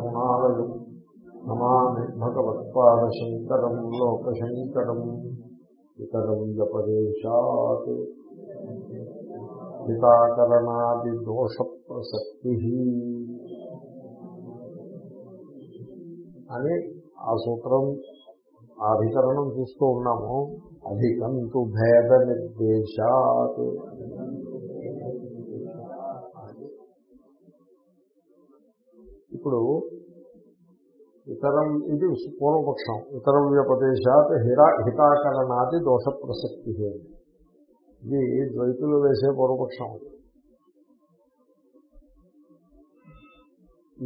కరుణాలయం నమామి భగవత్పాదశంకరం లోకశంకరం ఇతరం జపదేశాత్. హితాకరణాది దోష ప్రసక్తి అని ఆ సూత్రం ఆ అధికరణం చూస్తూ ఉన్నాము. అధికంతు భేద నిర్దేశాత్ ఇప్పుడు ఇతరం ఇది పూర్వపక్షం. ఇతర వ్యపదేశాత్ హిరా హితాకరణాది దోష ప్రసక్తి ఇది ద్వైతులు వేసే పూర్వపక్షం.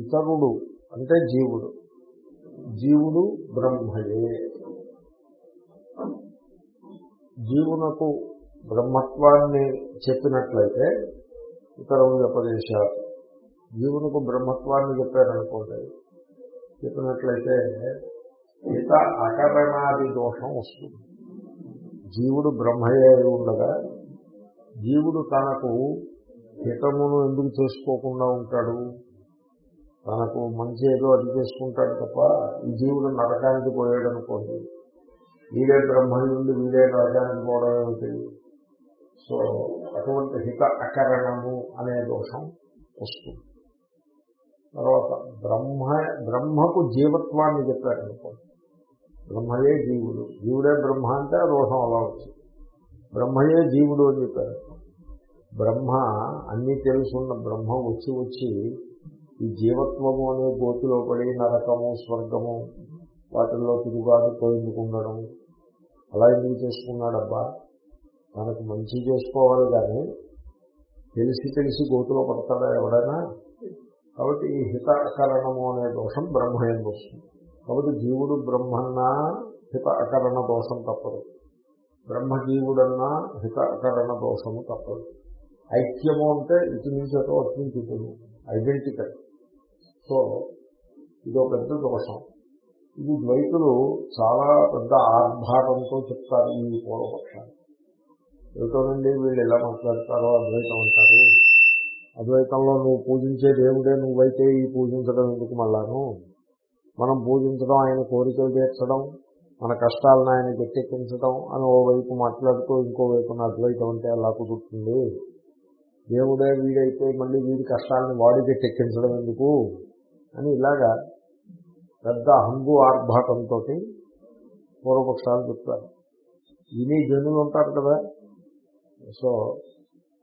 ఇతరుడు అంటే జీవుడు. జీవుడు బ్రహ్మయే. జీవునకు బ్రహ్మత్వాన్ని చెప్పినట్లయితే ఇతర వ్యపదేశాత్ జీవునకు బ్రహ్మత్వాన్ని చెప్పారనుకోండి. చెప్పినట్లయితే ఇత అకరణాది దోషం వస్తుంది. జీవుడు బ్రహ్మయే ఉండగా జీవుడు తనకు హితమును ఎందుకు చేసుకోకుండా ఉంటాడు? తనకు మంచి ఏదో అది చేసుకుంటాడు తప్ప ఈ జీవుడు నరకానికి పోయాడు అనుకోండి వీడే బ్రహ్మయుండి వీడే నరకానికి పోవడం ఏమిటి? సో అటువంటి హిత అకరణము అనే దోషం వస్తుంది. తర్వాత బ్రహ్మ బ్రహ్మకు జీవత్వాన్ని చెప్పారు అనుకోండి. బ్రహ్మయే జీవుడు. జీవుడే బ్రహ్మ అంటే ఆ దోషం అలా వచ్చింది. బ్రహ్మయే జీవుడు అని చెప్పారు. బ్రహ్మ అన్నీ తెలుసున్న బ్రహ్మ వచ్చి వచ్చి ఈ జీవత్వము అనే గోతిలో పడి నరకము స్వర్గము వాటిల్లో తిరుగుబాటు పోయిందుకుండడం అలా ఎందుకు చేసుకున్నాడబ్బా? తనకు మంచి చేసుకోవాలి కానీ తెలిసి తెలిసి గోతులో పడతాడా ఎవడైనా? కాబట్టి ఈ హితకరణము అనే దోషం బ్రహ్మయం వస్తుంది. కాబట్టి జీవుడు బ్రహ్మన్నా హిత అకరణ దోషం తప్పదు. బ్రహ్మజీవుడన్నా హిత అకరణ దోషము తప్పదు. ఐక్యము అంటే ఇటు నుంచి అటు అటు నుంచి ఇటు ఐడెంటికల్. సో ఇదో పెద్ద దోషం. ఇది ద్వైతులు చాలా పెద్ద ఆర్భాటంతో చెప్తారు ఈ పూర్వపక్షాన్ని. ఏమిటోనండి? వీళ్ళు ఎలా మాట్లాడతారో అద్వైతం అంటారు. అద్వైతంలో నువ్వు పూజించే దేవుడే నువ్వైతే ఈ పూజించడం ఎందుకు మళ్ళాను? మనం పూజించడం ఆయన కోరికలు తీర్చడం మన కష్టాలను ఆయన గట్టెక్కించడం అని ఓవైపు మాట్లాడుతూ ఇంకోవైపున అద్వైతం అంటే అలా కుదురుతుంది. దేవుడే వీడైతే మళ్ళీ వీడి కష్టాలను వాడి గట్టెక్కించడం ఎందుకు? అని ఇలాగా పెద్ద హంగు ఆర్భాటంతో పూర్వపక్షాలు చెప్తారు. విని జనులు ఉంటారు కదా. సో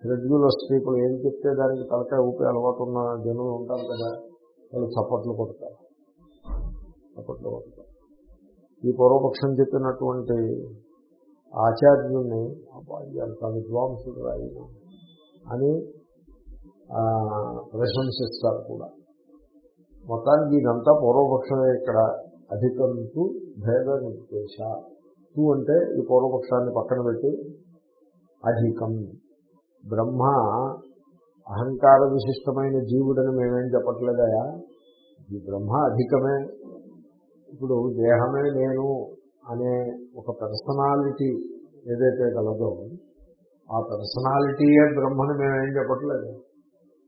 రెగ్యులర్ పీపుల్ ఏం చెప్తే దానికి తలకాయ ఊపి అలవాటు ఉన్న జనులు ఉంటారు కదా వాళ్ళు చప్పట్లు కొడతారు. చప్పట్లు కొడతారు. ఈ పూర్వపక్షం చెప్పినటువంటి ఆచార్యుణ్ణి ఎంత విద్వాంసుడు ఆయన అని ప్రశంసిస్తారు కూడా. మొత్తానికి ఇదంతా పూర్వపక్షమే ఇక్కడ అధికంతు భేద నిర్దేశ. తూ అంటే ఈ పూర్వపక్షాన్ని పక్కన పెట్టి అధికం. బ్రహ్మ అహంకార విశిష్టమైన జీవుడని మేమేం చెప్పట్లేదయా ఈ బ్రహ్మ అధికమే. ఇప్పుడు దేహమే నేను అనే ఒక పర్సనాలిటీ ఏదైతే కలదో ఆ పర్సనాలిటీయే బ్రహ్మని మేమేం చెప్పట్లేదు.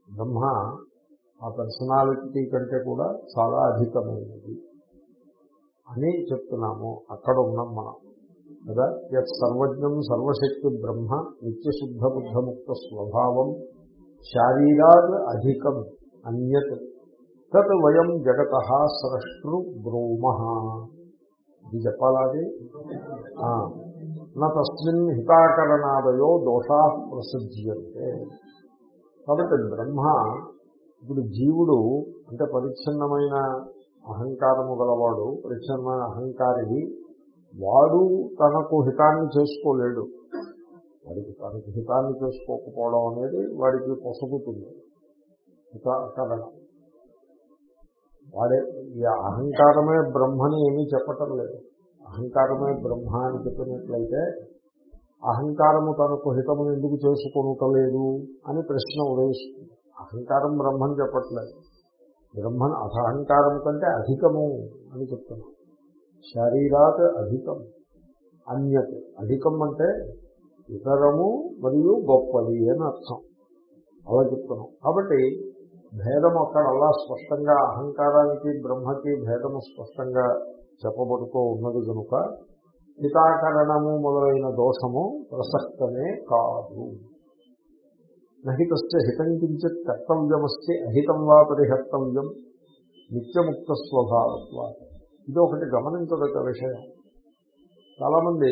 బ్రహ్మ ఆ పర్సనాలిటీ కంటే కూడా చాలా అధికమైనది అని చెప్తున్నాము. అక్కడ ఉన్నాం మనం. కదా? యత్ సర్వజ్ఞం సర్వశక్తి బ్రహ్మ నిత్యశుద్ధ బుద్ధముక్త స్వభావం శారీరాద్ అధికం అన్యత్ తత్ వయం జగత స్రష్టృ బ్రూమ. ఇది చెప్పాలాది నస్మిన్ హితాకరణాదయో దోషా ప్రసిద్ధ్యంతే. కాబట్టి బ్రహ్మ ఇప్పుడు జీవుడు అంటే పరిచ్ఛిన్నమైన అహంకారము గలవాడు పరిచ్ఛిన్నమైన అహంకారి వాడు తనకు హితాన్ని చేసుకోలేడు. వాడికి తనకు హితాన్ని చేసుకోకపోవడం అనేది వాడికి పొసగుతుంది. హితకరణం వాడే ఈ అహంకారమే బ్రహ్మని ఏమీ చెప్పటం లేదు. అహంకారమే బ్రహ్మ అని చెప్పినట్లయితే అహంకారము తనకు హితము ఎందుకు చేసుకొనుటలేదు అని ప్రశ్న ఉదయిస్తుంది. అహంకారం బ్రహ్మని చెప్పట్లేదు. బ్రహ్మన్ అసహంకారం కంటే అధికము అని చెప్తున్నాం. శరీరాత్ అధికం. అన్యత్. అధికం అంటే ఇతరము మరియు గొప్పది అని అర్థం. అలా చెప్తున్నాం. కాబట్టి భేదం అక్కడ అలా స్పష్టంగా అహంకారానికి బ్రహ్మకి భేదము స్పష్టంగా చెప్పబడుతూ ఉన్నది కనుక హితాకరణము మొదలైన దోషము ప్రసక్తమే కాదు. నహితస్య హితం కించిత్ కర్తవ్యమస్తి అహితం వా పరిహర్తవ్యం. నిత్యముక్త స్వభావత్వ ఇది ఒకటి గమనించదగ్గ విషయం. చాలామంది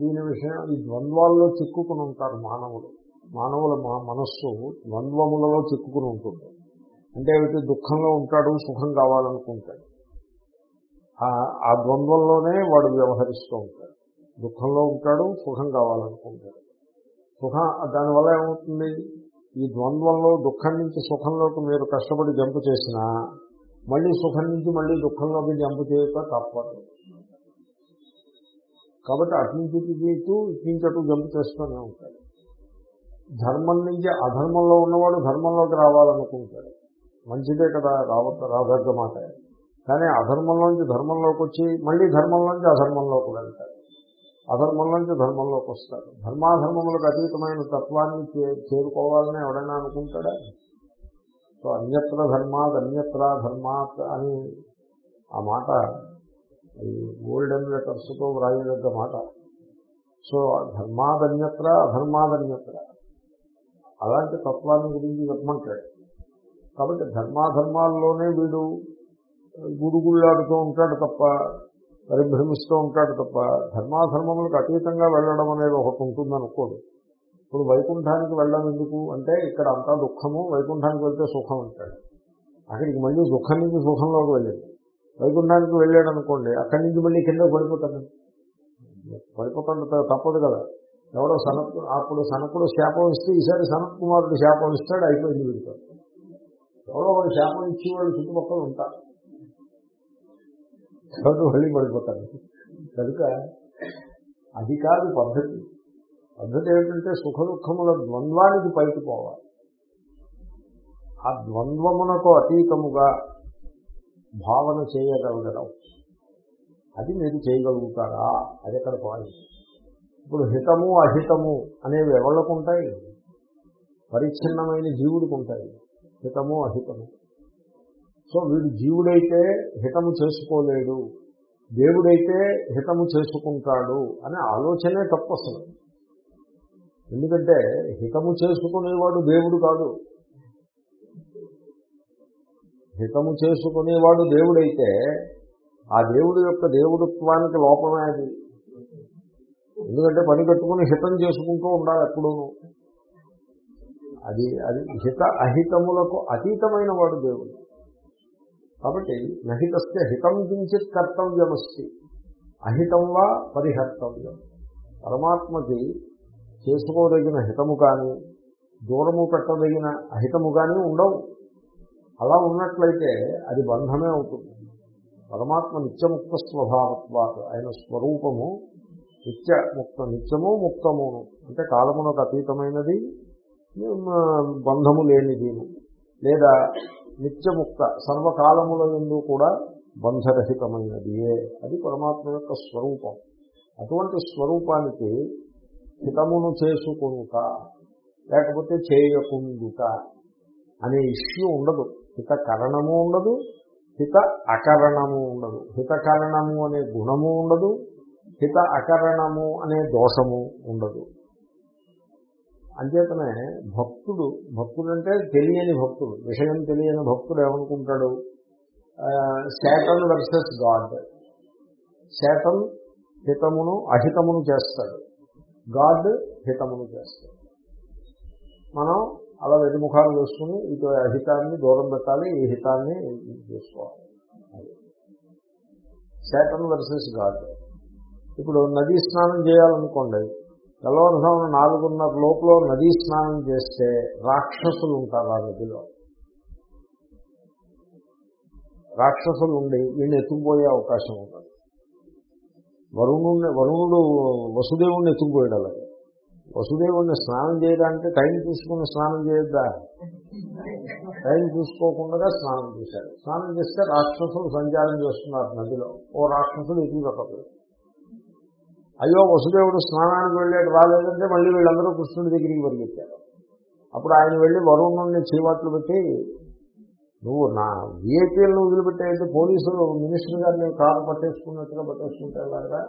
దీని విషయం ఈ ద్వంద్వాల్లో చిక్కుకుని ఉంటారు మానవులు. మానవుల మనస్సు ద్వంద్వములలో చిక్కుకుని ఉంటుంది. అంటే ఏమిటి దుఃఖంలో ఉంటాడు సుఖం కావాలనుకుంటాడు. ఆ ద్వంద్వంలోనే వాడు వ్యవహరిస్తూ ఉంటాడు. దుఃఖంలో ఉంటాడు సుఖం కావాలనుకుంటాడు. సుఖం దానివల్ల ఏమవుతుంది? ఈ ద్వంద్వంలో దుఃఖం నుంచి సుఖంలోకి మీరు కష్టపడి జంపు చేసినా మళ్ళీ సుఖం నుంచి మళ్ళీ దుఃఖంలోకి జంపు చేయక తప్పదు కాబట్టి అటు నుంచి ఇటు ఇటు నుంచి అటు జంపు చేస్తూనే ఉంటాడు. ధర్మం నుంచి అధర్మంలో ఉన్నవాడు ధర్మంలోకి రావాలనుకుంటాడు. మంచిదే కదా రావ రాదగ్గ మాట కానీ అధర్మంలోంచి ధర్మంలోకి వచ్చి మళ్ళీ ధర్మంలోంచి అధర్మంలోకి వెళ్తాడు. అధర్మంలోంచి ధర్మంలోకి వస్తాడు. ధర్మాధర్మములకు అతీతమైన తత్వాన్ని చేరుకోవాలని ఎవడైనా అనుకుంటాడా? సో అన్యత్ర ధర్మాత్ అన్యత్ర ధర్మాత్ అని ఆ మాట ఈ గోల్డెన్ లెటర్స్తో వ్రాయదగ్గ మాట. సో ధర్మాదన్యత్ర అధర్మాదన్యత్ర. అలాంటి తత్వాన్ని గురించి చెప్పమంటాడు. కాబట్టి ధర్మాధర్మాల్లోనే వీడు గుడుగుళ్ళాడుతూ ఉంటాడు తప్ప పరిభ్రమిస్తూ ఉంటాడు తప్ప ధర్మాధర్మములకు అతీతంగా వెళ్ళడం అనేది ఒకటి ఉంటుందనుకోడు. ఇప్పుడు వైకుంఠానికి వెళ్ళడం ఎందుకు అంటే ఇక్కడ అంతా దుఃఖము వైకుంఠానికి వెళ్తే సుఖం అంటాడు. అక్కడికి మళ్ళీ దుఃఖం నుంచి సుఖంలోకి వెళ్ళాడు. వైకుంఠానికి వెళ్ళాడు అనుకోండి అక్కడి నుంచి మళ్ళీ కింద పడిపోతాడు. పడిపోతాడు తప్పదు కదా. ఎవడో సనత్ అప్పుడు సనకుడు శాపం ఇస్తే ఈసారి సనత్ కుమారుడు శాపం ఇస్తాడు అయిపోయింది వీడితో. ఎవడో వాడు శాపం ఇచ్చి వాళ్ళు చుట్టుపక్కల ఉంటారు ఎవరు మళ్ళీ పడిపోతాడు. కనుక అది కాదు పద్ధతి. పద్ధతి ఏమిటంటే సుఖ దుఃఖముల ద్వంద్వానికి పైకి పోవాలి ఆ ద్వంద్వమునకు అతీతముగా భావన చేయగలగడం. అది మీరు చేయగలుగుతారా? అది ఎక్కడ పాయింట్. ఇప్పుడు హితము అహితము అనేవి ఎవళ్ళకు ఉంటాయి? పరిచ్ఛిన్నమైన జీవుడికి ఉంటాయి. హితము అహితము. సో వీడు జీవుడైతే హితము చేసుకోలేడు. దేవుడైతే హితము చేసుకుంటాడు అనే ఆలోచనే తప్పు అసలు ఎందుకంటే హితము చేసుకునేవాడు దేవుడు కాదు. హితము చేసుకునేవాడు దేవుడైతే ఆ దేవుడు యొక్క దేవుడుత్వానికి లోపమే అది. ఎందుకంటే పని కట్టుకుని హితం చేసుకుంటూ ఉండాలి ఎప్పుడూను. అది అది హిత అహితములకు అతీతమైన వాడు దేవుడు. కాబట్టి నహితస్య హితం కించిత్ కర్తవ్యమస్తి. అహితం వా పరిహర్తవ్యం. పరమాత్మకి చేసుకోదగిన హితము కానీ దూరము పెట్టదగిన అహితము కానీ ఉండవు. అలా ఉన్నట్లయితే అది బంధమే అవుతుంది. పరమాత్మ నిత్యముక్త స్వభావత్వాత ఆయన స్వరూపము నిత్య ముక్త నిత్యము ముక్తమును. అంటే కాలమునకు అతీతమైనది బంధము లేనిది లేదా నిత్యముక్త సర్వకాలముల ఎందు కూడా బంధరహితమైనదియే అది పరమాత్మ యొక్క స్వరూపం. అటువంటి స్వరూపానికి హితమును చేసుకుంట లేకపోతే చేయకుండుట అనే ఇష్యూ ఉండదు. హిత కరణము ఉండదు హిత అకరణము ఉండదు. హిత కరణము అనే గుణము ఉండదు హిత అకరణము అనే దోషము ఉండదు. అంచేతనే భక్తుడు భక్తుడు అంటే తెలియని భక్తుడు విషయం తెలియని భక్తుడు ఏమనుకుంటాడు? Satan versus God. శాటన్ హితమును అహితమును చేస్తాడు. గాడ్ హితమును చేస్తాడు. మనం అలా వెనుముఖాలు వేసుకుని ఇటు అహితాన్ని దూరం పెట్టాలి ఈ హితాన్ని చేసుకోవాలి. Satan versus God. ఇప్పుడు నదీ స్నానం చేయాలనుకోండి తెల్లవారుజామున నాలుగున్నర లోపల నదీ స్నానం చేస్తే రాక్షసులు ఉంటారు ఆ నదిలో. రాక్షసులు ఉండి వీళ్ళు ఎత్తుకుపోయే అవకాశం ఉంటుంది. వరుణుడిని వరుణుడు వసుదేవుణ్ణి ఎత్తుకుపోయాడు అలాగే వసుదేవుణ్ణి స్నానం చేయడానికి టైం చూసుకుని స్నానం చేయొద్దా? టైం చూసుకోకుండా స్నానం చేశాడు. స్నానం చేస్తే రాక్షసులు సంచారం చేస్తున్నారు నదిలో. ఓ రాక్షసులు ఎత్తుకు అయ్యో వసుదేవుడు స్నానానికి వెళ్ళాడు రాలేదంటే మళ్ళీ వీళ్ళందరూ కృష్ణుడి దగ్గరికి పరిగెత్తారు. అప్పుడు ఆయన వెళ్ళి వరుణుడిని చీవాట్లు పెట్టి నువ్వు నా విఐపీలను వదిలిపెట్టేది పోలీసులు మినిస్టర్ గారిని కారు పట్టేసుకున్నట్టుగా పట్టేసుకుంటే లాగా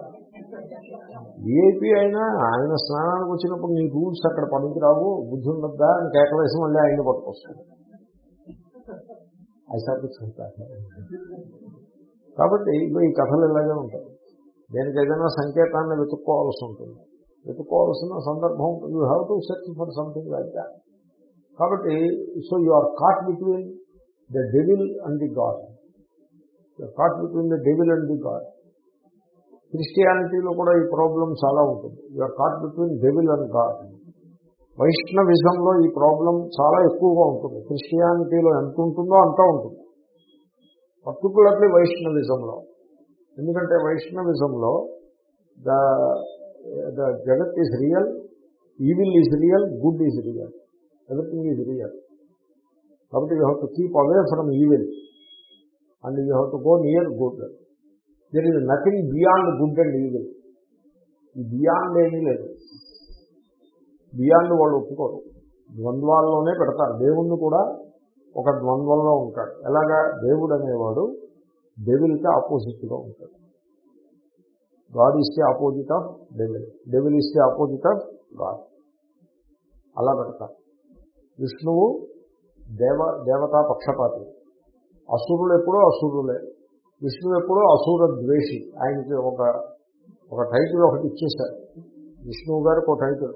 విఐపీ అయినా ఆయన స్నానానికి వచ్చినప్పుడు నీ రూల్స్ అక్కడ పనికిరావు బుద్ధి ఉండద్దా? అని కేకవేసి మళ్ళీ ఆయన పట్టుకొస్తాడు. కాబట్టి ఇవి ఈ కథలు ఇలాగే ఉంటాయి. దేనికి ఏదైనా సంకేతాన్ని వెతుక్కోవాల్సి ఉంటుంది. వెతుక్కోవాల్సిన సందర్భం you have to search for something like that కాబట్టి so you are caught between the devil and the God caught between the devil and the God క్రిస్టియానిటీలో కూడా ఈ ప్రాబ్లం చాలా ఉంటుంది. You are caught between devil and God వైష్ణవిజంలో ఈ problem చాలా ఎక్కువగా ఉంటుంది. క్రిస్టియానిటీలో ఎంత ఉంటుందో అంతా ఉంటుంది. పర్టికులర్లీ వైష్ణవిజంలో ఎందుకంటే వైష్ణవిజంలో ద ద జగత్ is real evil is real good is real everything is real కాబట్టి you have to keep away from evil and you have to go near good there is nothing beyond good and evil ఈ beyond ఏమీ లేదు. Beyond వాళ్ళు ఒప్పుకోరు. ద్వంద్వాల్లోనే పెడతారు. దేవుణ్ణి కూడా ఒక ద్వంద్వంలో ఉంటాడు. ఎలాగా? దేవుడు అనేవాడు డెవిల్కి ఆపోజిట్గా ఉంటాడు. గాడ్ ఇస్తే ఆపోజిట్ ఆఫ్ డెవిల్ డెవిల్ ఇస్తే ఆపోజిట్ ఆఫ్ గాడ్ అలా పెడతారు. విష్ణువు దేవ దేవతా పక్షపాతి. అసురులు ఎప్పుడో అసురులే. విష్ణువు ఎప్పుడో అసుర ద్వేషి. ఆయనకి ఒక ఒక టైటిల్ ఒకటి ఇచ్చేశారు. విష్ణువు గారికి ఒక టైటిల్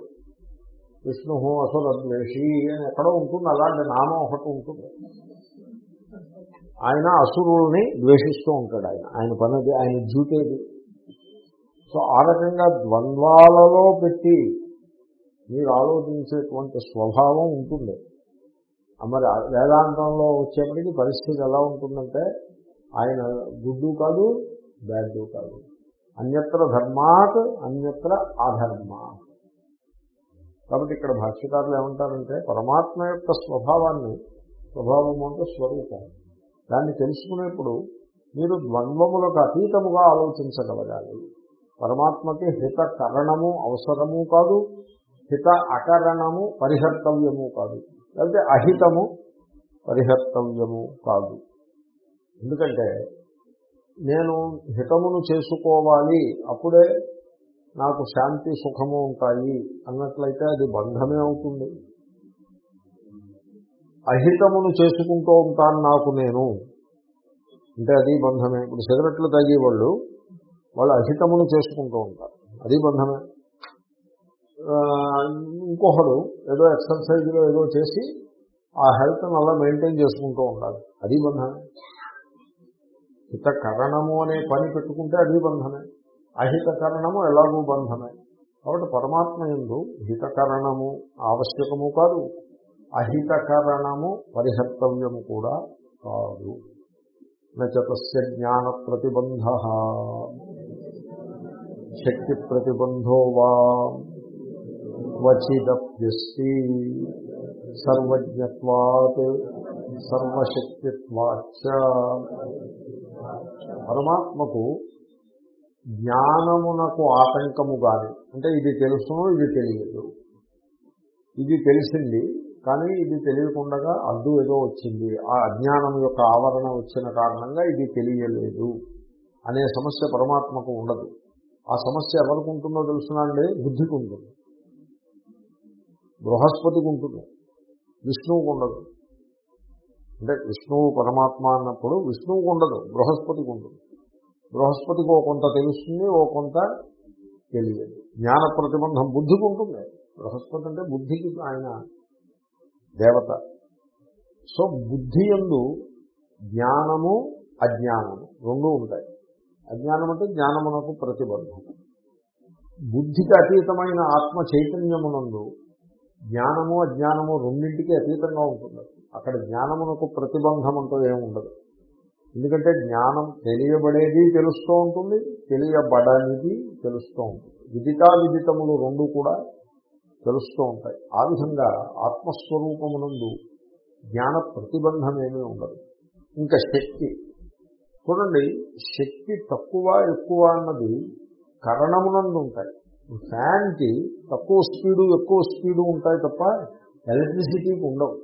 విష్ణు అసుర ద్వేషి అని ఎక్కడో ఉంటుంది అలాంటి నామం ఒకటి ఉంటుంది. ఆయన అసురుల్ని ద్వేషిస్తూ ఉంటాడు ఆయన. ఆయన పనది ఆయన డ్యూటేది. సో ఆ రకంగా ద్వంద్వాలలో పెట్టి మీరు ఆలోచించేటువంటి స్వభావం ఉంటుంది. మరి వేదాంతంలో వచ్చేప్పటికి పరిస్థితి ఎలా ఉంటుందంటే ఆయన గుడ్డు కాదు బ్యాడ్డు కాదు. అన్యత్ర ధర్మాత్ అన్యత్ర అధర్మ కాబట్టి ఇక్కడ భాష్యకారులు ఏమంటారంటే పరమాత్మ యొక్క స్వభావాన్ని స్వభావం అంటే స్వరూపం. దాన్ని తెలుసుకునేప్పుడు మీరు ద్వంద్వములకు అతీతముగా ఆలోచించగలగాలి. పరమాత్మకి హిత కరణము అవసరము కాదు హిత అకరణము పరిహర్తవ్యము కాదు. లేకపోతే అహితము పరిహర్తవ్యము కాదు. ఎందుకంటే నేను హితమును చేసుకోవాలి అప్పుడే నాకు శాంతి సుఖము ఉంటాయి అన్నట్లయితే అది బంధమే అవుతుంది. అహితమును చేసుకుంటూ ఉంటాను నాకు నేను అంటే అది బంధమే. ఇప్పుడు సిగరెట్లు తాగేవాళ్ళు వాళ్ళు అహితమును చేసుకుంటూ ఉంటారు అది బంధమే. ఇంకొకడు ఏదో ఎక్సర్సైజ్లో ఏదో చేసి ఆ హెల్త్ని అలా మెయింటైన్ చేసుకుంటూ ఉండాలి. అది బంధమే హిత కరణము అనే పని పెట్టుకుంటే అది బంధమే అహిత కరణము ఎలాగూ బంధమే కాబట్టి పరమాత్మ ఎందు హితకరణము ఆవశ్యకము కాదు. అహితకరణము పరిహర్తవ్యము కూడా కాదు. నచతస్య జ్ఞాన ప్రతిబంధ శక్తి ప్రతిబంధో వా. వచిదప్యస్తి సర్వజ్ఞత్వాత్ సర్వశక్తిత్వాచ పరమాత్మకు జ్ఞానమునకు ఆటంకము కాని అంటే ఇది తెలుసును ఇది తెలియదు. ఇది తెలిసింది కానీ ఇది తెలియకుండా అడ్డు ఏదో వచ్చింది. ఆ అజ్ఞానం యొక్క ఆవరణ వచ్చిన కారణంగా ఇది తెలియలేదు అనే సమస్య పరమాత్మకు ఉండదు. ఆ సమస్య ఎవరికి ఉంటుందో తెలుసునండి బుద్ధికి ఉంటుంది. బృహస్పతికి ఉంటుంది. విష్ణువుకు ఉండదు. అంటే విష్ణువు పరమాత్మ అన్నప్పుడు విష్ణువుకు ఉండదు బృహస్పతికి ఉంటుంది బృహస్పతికి ఓ కొంత తెలుస్తుంది ఓ కొంత తెలియదు. జ్ఞాన ప్రతిబంధం బుద్ధికి ఉంటుంది. బృహస్పతి అంటే బుద్ధికి ఆయన దేవత. సో బుద్ధి ఎందు జ్ఞానము అజ్ఞానము రెండూ ఉంటాయి. అజ్ఞానం అంటే జ్ఞానమునకు ప్రతిబంధం. బుద్ధికి అతీతమైన ఆత్మ చైతన్యమునందు జ్ఞానము అజ్ఞానము రెండింటికి అతీతంగా ఉంటుంది. అక్కడ జ్ఞానమునకు ప్రతిబంధం అంటూ ఏముండదు ఎందుకంటే జ్ఞానం తెలియబడేది తెలుస్తూ ఉంటుంది తెలియబడనిది తెలుస్తూ ఉంటుంది. విదితా విదితములు రెండు కూడా తెలుస్తూ ఉంటాయి. ఆ విధంగా ఆత్మస్వరూపమునందు జ్ఞాన ప్రతిబంధమేమీ ఉండదు. ఇంకా శక్తి. చూడండి శక్తి తక్కువ ఎక్కువ అన్నది కరణమునందు ఉంటాయి ఫ్యాన్కి తక్కువ స్పీడు ఎక్కువ స్పీడు ఉంటాయి తప్ప ఎలక్ట్రిసిటీకి ఉండవు.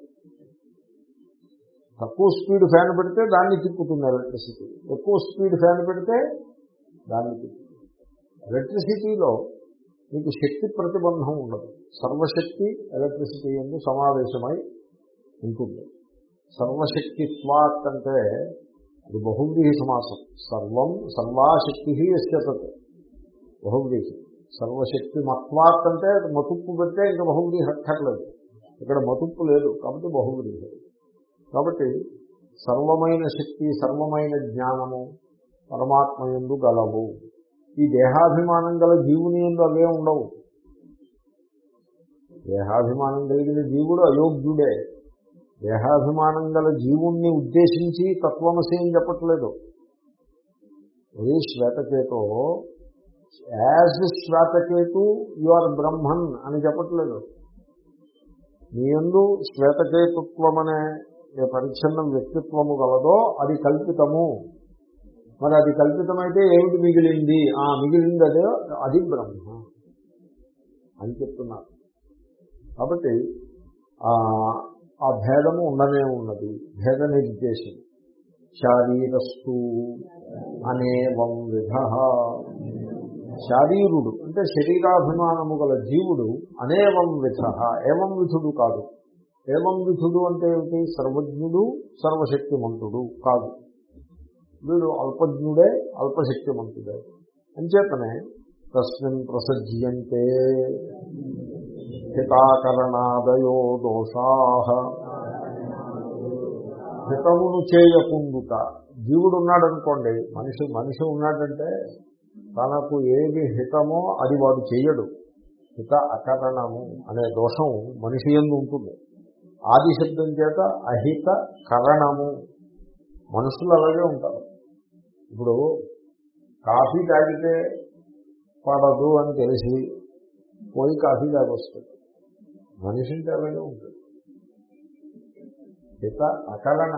తక్కువ స్పీడ్ ఫ్యాన్ పెడితే దాన్ని తిప్పుతుంది ఎలక్ట్రిసిటీ. ఎక్కువ స్పీడ్ ఫ్యాన్ పెడితే దాన్ని తిప్పుతుంది. ఎలక్ట్రిసిటీలో మీకు శక్తి ప్రతిబంధం ఉండదు. సర్వశక్తి ఎలక్ట్రిసిటీ ఎందు సమావేశమై ఉంటుంది. సర్వశక్తిత్వాత్ అంటే అది బహువ్రీహి సమాసం. సర్వం సర్వాశక్తి ఎస్యతత్ బహువ్రీహి. సర్వశక్తి మత్వాత్ అంటే మతుప్పు పెడితే ఇంకా బహువ్రీహి అక్కర్లేదు ఇక్కడ మతుప్పు లేదు కాబట్టి లేదు. కాబట్టి సర్వమైన శక్తి సర్వమైన జ్ఞానము పరమాత్మ ఎందు గలవు. ఈ దేహాభిమానం గల జీవుని ఎందు అవే ఉండవు. దేహాభిమానం కలిగిన జీవుడు అయోగ్యుడే. దేహాభిమానం గల జీవుణ్ణి ఉద్దేశించి తత్వమసి చెప్పట్లేదు. ఇది శ్వేతకేతో as Shvetaketu you are Brahman అని చెప్పట్లేదు. మీ ఎందు శ్వేతకేతుత్వం అనే ఏ పరిచ్ఛిన్నం వ్యక్తిత్వము గలదో అది కల్పితము. మరి అది కల్పితమైతే ఏమిటి మిగిలింది? ఆ మిగిలింది అదే అది బ్రహ్మ అని చెప్తున్నారు. కాబట్టి ఆ భేదము ఉండనే ఉన్నది. భేద నిర్దేశం. శారీరస్తు అనేవం విధ. శారీరుడు అంటే శరీరాభిమానము గల జీవుడు అనేవం విధ ఏవం విధుడు కాదు. ఏవం విధుడు అంటే ఏమిటి? సర్వజ్ఞుడు సర్వశక్తిమంతుడు కాదు. వీడు అల్పజ్ఞుడే అల్పశక్తిమంతుడే. అంచేతనే తస్మిన్ ప్రసజ్యంతే హితాకరణాదయో దోషా. హితమును చేయకుండుట. జీవుడు ఉన్నాడనుకోండి మనిషి మనిషి ఉన్నాడంటే తనకు ఏది హితమో అది వాడు చేయడు హిత అకరణము అనే దోషం మనిషి ఎందు ఉంటుంది. ఆది శబ్దం చేత అహిత కరణము. మనుషులు అలాగే ఉంటారు. ఇప్పుడు కాఫీ తాగితే పడదు అని తెలిసి పోయి కాఫీ తాగొస్తుంది మనిషి అలాగే ఉంటుంది. హిత అకరణ.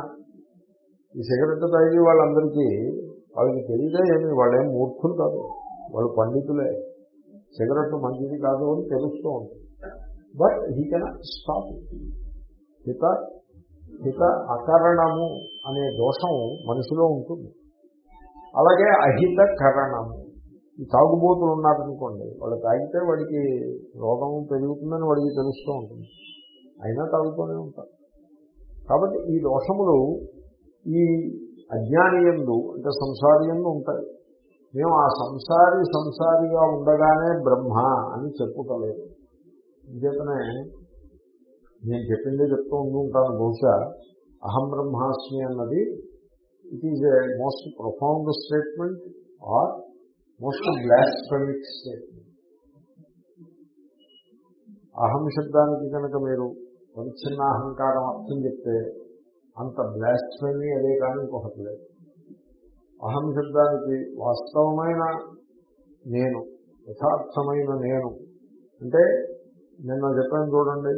ఈ సిగరెట్ తాగి వాళ్ళందరికీ వాళ్ళకి తెలియదే ఏమి వాళ్ళేం మూర్ఖులు కాదు. వాళ్ళు పండితులే. సిగరెట్ మంచిది కాదు అని తెలుస్తూ ఉంటుంది. బట్ హీ కెనాట్ స్టాప్ హిత హిత అకరణము అనే దోషం మనిషిలో ఉంటుంది. అలాగే అహిత కరణము. ఈ తాగుబోతులు ఉన్నారనుకోండి వాళ్ళు తాగితే వాడికి రోగం పెరుగుతుందని వాడికి తెలుస్తూ ఉంటుంది. అయినా తాగుతూనే ఉంటారు. కాబట్టి ఈ దోషములు ఈ అజ్ఞానియందు అంటే సంసారియందు ఉంటాయి. మేము ఆ సంసారి సంసారిగా ఉండగానే బ్రహ్మ అని చెప్పుకోలేదు ఇంకేతనే నేను చెప్పిందే చెప్తూ ఉండి ఉంటాను. బహుశా అహం బ్రహ్మాస్మి అన్నది it is a most profound statement or most blasphemous statement అహం శబ్దానికి కనుక మీరు పరిచ్ఛిన్న అహంకారం అర్థం చెప్తే అంత బ్లాస్ఫమీ అదే కానీ ఇంకొకటి లేదు. అహం శబ్దానికి వాస్తవమైన నేను యథార్థమైన నేను. అంటే నిన్న చెప్పాను చూడండి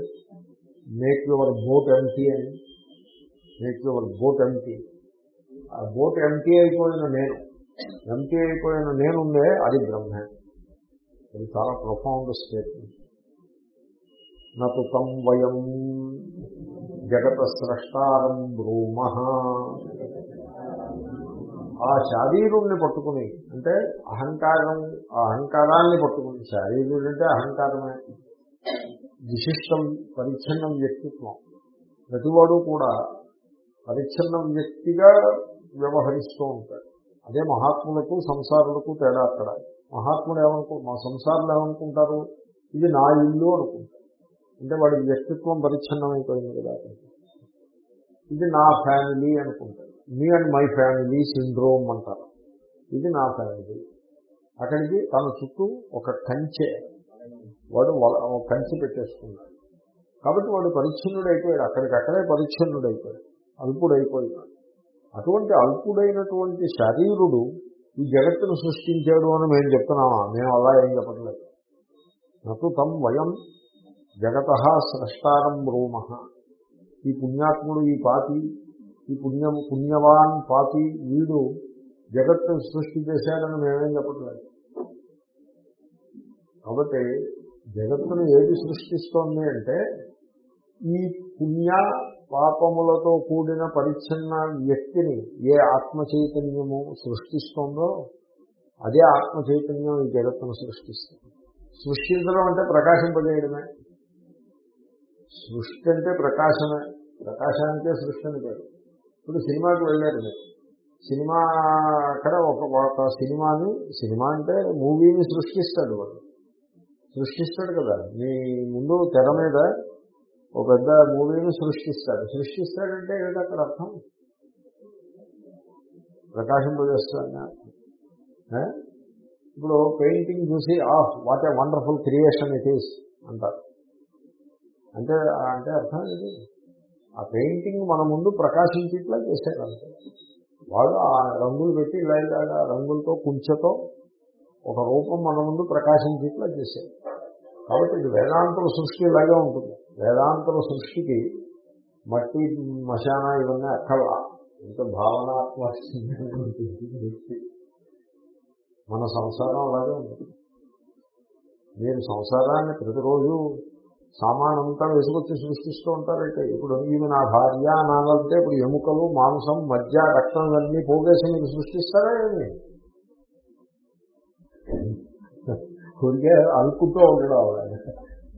మేక్ యువర్ బోట్ ఎంటీ అని. మేక్ యువర్ బోట్ ఎంటీ ఆ బోట్ ఎంటీ అయిపోయిన నేను ఎంటీ అయిపోయిన నేనుందే అది బ్రహ్మే. అది చాలా ప్రొఫౌండ్ స్టేట్మెంట్ నతు తం వయం జగత స్రష్టారం బ్రూమ. ఆ శారీరుణ్ణి పట్టుకుని అంటే అహంకారం ఆ అహంకారాన్ని పట్టుకుని శారీరుడు అంటే అహంకారమే. విశిష్టం పరిచ్ఛిన్నం వ్యక్తిత్వం. ప్రతివాడు కూడా పరిచ్ఛిన్నం వ్యక్తిగా వ్యవహరిస్తూ ఉంటాడు. అదే మహాత్ములకు సంసారులకు తేడా అక్కడ. మహాత్ముడు ఏమనుకో మా సంసారులు ఏమనుకుంటారు? ఇది నా ఇల్లు అనుకుంటారు. అంటే వాడి వ్యక్తిత్వం పరిచ్ఛిన్నం అయిపోయింది కదా. ఇది నా ఫ్యామిలీ అనుకుంటారు me and my family syndrome అంటారు. ఇది నా ఫ్యామిలీ అక్కడికి తన చుట్టూ ఒక కంచె వాడు ఒక కంచె పెట్టేసుకున్నాడు. కాబట్టి వాడు పరిచ్ఛిన్నుడు అయిపోయాడు అక్కడికక్కడే పరిచ్ఛిన్నుడు అయిపోయాడు అల్పుడు అటువంటి అల్పుడైనటువంటి శరీరుడు ఈ జగత్తును సృష్టించాడు అని మేము చెప్తున్నామా? మేము అలా ఏం చెప్పట్లేదు. నటు తం వయం జగత స్రష్టారం బ్రూమ. ఈ పుణ్యాత్ముడు ఈ పాతి ఈ పుణ్యం పుణ్యవాన్ పాతి వీడు జగత్తును సృష్టి చేశాడని మేమేం చెప్పట్లేదు. కాబట్టి జగత్తును ఏది సృష్టిస్తోంది అంటే ఈ పుణ్య పాపములతో కూడిన పరిచ్ఛిన్న వ్యక్తిని ఏ ఆత్మ చైతన్యము సృష్టిస్తోందో అదే ఆత్మ చైతన్యం ఈ జగత్తును సృష్టిస్తుంది. సృష్టించడం అంటే ప్రకాశింపజేయడమే. సృష్టి అంటే ప్రకాశమే. ప్రకాశానికే సృష్టి అని పేరు ఇప్పుడు సినిమాకి వెళ్ళారు మీరు. సినిమా అక్కడ ఒక ఒక సినిమాని సినిమా అంటే మూవీని సృష్టిస్తాడు వాడు. సృష్టిస్తాడు కదా. మీ ముందు తెర మీద ఒక పెద్ద మూవీని సృష్టిస్తాడు. సృష్టిస్తాడంటే ఏంటి అక్కడ అర్థం? ప్రకాశింపజేస్తాడు ఇప్పుడు పెయింటింగ్ చూసి ఆహ్ what a wonderful creation it is అంటారు. అంటే అంటే అర్థం ఇది ఆ పెయింటింగ్ మన ముందు ప్రకాశించేట్లా చేశారు వాడు ఆ రంగులు పెట్టి ఇలా ఇలాగా రంగులతో కుంచెతో ఒక రూపం మన ముందు ప్రకాశించేట్లా చేశారు. కాబట్టి ఇది వేదాంతుల సృష్టి ఇలాగే ఉంటుంది. వేదాంతుల సృష్టికి మట్టి మశాన ఇవన్నీ అక్కడ ఇంత భావనాత్మక దృష్టి మన సంసారం అలాగే ఉంటుంది. మీరు సంసారాన్ని ప్రతిరోజు సామానంతా వెసుగొచ్చి సృష్టిస్తూ ఉంటారంటే ఇప్పుడు ఈమె నా భార్య నాగలితే ఇప్పుడు ఎముకలు మాంసం మధ్య రక్తం అన్నీ పోగేసి మీరు సృష్టిస్తారా ఏమి? కొరికే అనుకుంటూ ఉండడం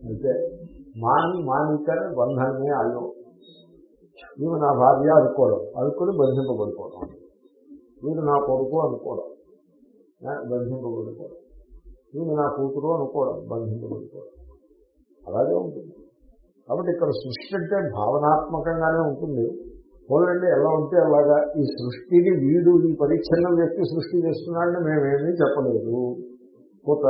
అయితే మాని మానికనే బంధనమే అల్లు ఈమె నా భార్య అనుకోవడం అనుకుని బంధింపబడిపోవడం. వీడు నా కొడుకు అనుకోవడం బంధింపబడిపోవడం. ఈమె నా కూతురు అనుకోవడం బంధింపబడిపోవడం. అలాగే ఉంటుంది. కాబట్టి ఇక్కడ సృష్టి అంటే భావనాత్మకంగానే ఉంటుంది. పోలండి ఎలా ఉంటే అలాగా ఈ సృష్టిని వీడు ఈ పరిచ్ఛిన్న వ్యక్తి సృష్టి చేస్తున్నాడని మేమేమీ చెప్పలేదు. కొత్త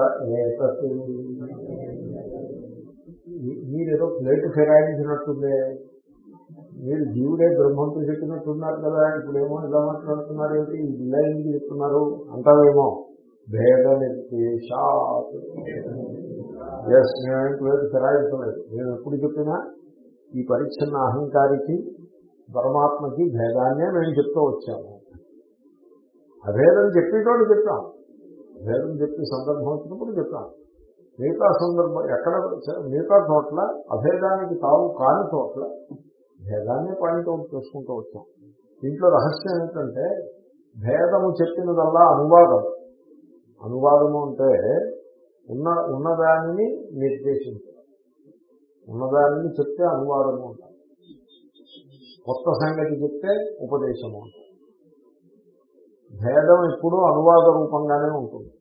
మీరేదో ప్లేట్ ఫిరాయించినట్టుందే. మీరు జీవుడే బ్రహ్మంతో చెప్పినట్టున్నారు కదా ఇప్పుడేమో ఇలా మాట్లాడుతున్నారు ఏంటి ఇలా ఏంటి చెప్తున్నారు? అంటారేమో భేద నిర్దేశాత్. ఎస్ మేమేం ప్లేట్ ఫిరాయించలేదు. నేను ఎప్పుడు చెప్పినా ఈ పరిచ్ఛిన్న అహంకారికి పరమాత్మకి భేదాన్నే మేము చెప్తూ వచ్చాము. అభేదం చెప్పేటోడు చెప్పాం. భేదం చెప్పే సందర్భం వచ్చినప్పుడు చెప్పాం. మిగతా సందర్భం ఎక్కడ మిగతా చోట్ల అభేదానికి తావు కాని చోట్ల భేదాన్ని పాయింట్ అవుట్ చేసుకుంటూ వచ్చాం. దీంట్లో రహస్యం ఏంటంటే భేదము చెప్పినదల్లా అనువాదం. అనువాదము అంటే ఉన్న ఉన్నదానిని నిర్దేశించడం. ఉన్నదానిని చెప్తే అనువాదము అంటారు. కొత్త సంగతి చెప్తే ఉపదేశము అంటారు. భేదం ఎప్పుడూ అనువాద రూపంగానే ఉంటుంది.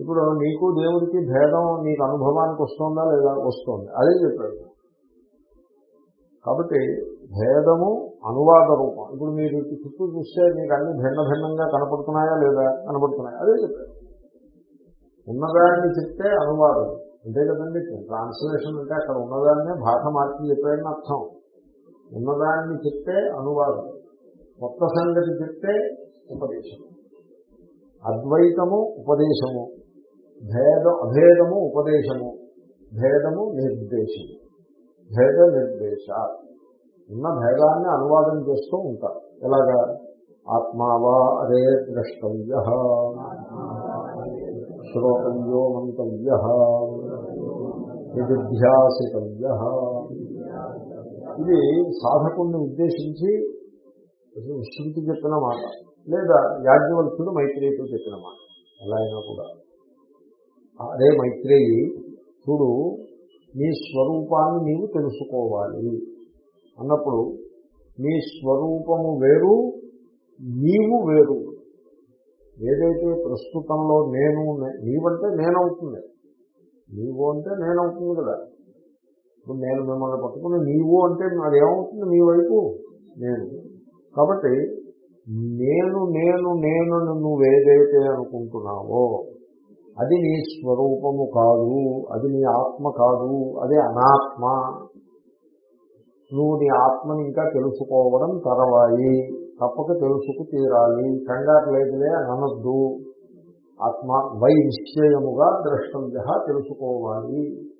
ఇప్పుడు నీకు దేవుడికి భేదం నీకు అనుభవానికి వస్తుందా లేదా? వస్తుంది. అదే చెప్పాడు. కాబట్టి భేదము అనువాద రూపం. ఇప్పుడు మీరు చుట్టూ చూస్తే మీకు అన్ని భిన్న భిన్నంగా కనపడుతున్నాయా లేదా? కనపడుతున్నాయా? అదే చెప్పారు ఉన్నదాన్ని చెప్తే అనువాదం. అంతే కదండి ట్రాన్స్లేషన్ అంటే అక్కడ ఉన్నదాన్నే భాష మార్చి చెప్పాడని అర్థం. ఉన్నదాన్ని చెప్తే అనువాదం. కొత్త సంగతి చెప్తే ఉపదేశం. అద్వైతము ఉపదేశము. భేద అభేదము ఉపదేశము. భేదము నిర్దేశము భేద నిర్దేశ. ఉన్న భేదాన్ని అనువాదం చేస్తూ ఉంటారు ఎలాగా? ఆత్మావా అదే ద్రష్టవ్య. శ్రోతవ్యో మంతవ్య నిధిధ్యాసితవ్య. ఇది సాధకుణ్ణి ఉద్దేశించి శృతి చెప్పిన మాట లేదా యాజ్ఞవల్కుడు మైత్రేయుడు చెప్పిన మాట ఎలా అయినా కూడా. అదే మైత్రేయి చూడు నీ స్వరూపాన్ని నీవు తెలుసుకోవాలి. అన్నప్పుడు నీ స్వరూపము వేరు నీవు వేరు. ఏదైతే ప్రస్తుతంలో నేను నీవంటే నేనవుతుంది. నీవు అంటే నేనవుతుంది కదా. ఇప్పుడు నేను మిమ్మల్ని పట్టుకుని నీవు అంటే అది ఏమవుతుంది? నీ వైపు నేను. కాబట్టి నేను నేను నేను నువ్వేదైతే అనుకుంటున్నావో అది నీ స్వరూపము కాదు. అది నీ ఆత్మ కాదు. అది అనాత్మ. నువ్వు నీ ఆత్మని ఇంకా తెలుసుకోవడం తర్వాయి. తప్పక తెలుసుకు తీరాలి. కంగారు లేదులే అనొద్దు. ఆత్మ వై నిశ్చయముగా ద్రష్టవ్య తెలుసుకోవాలి.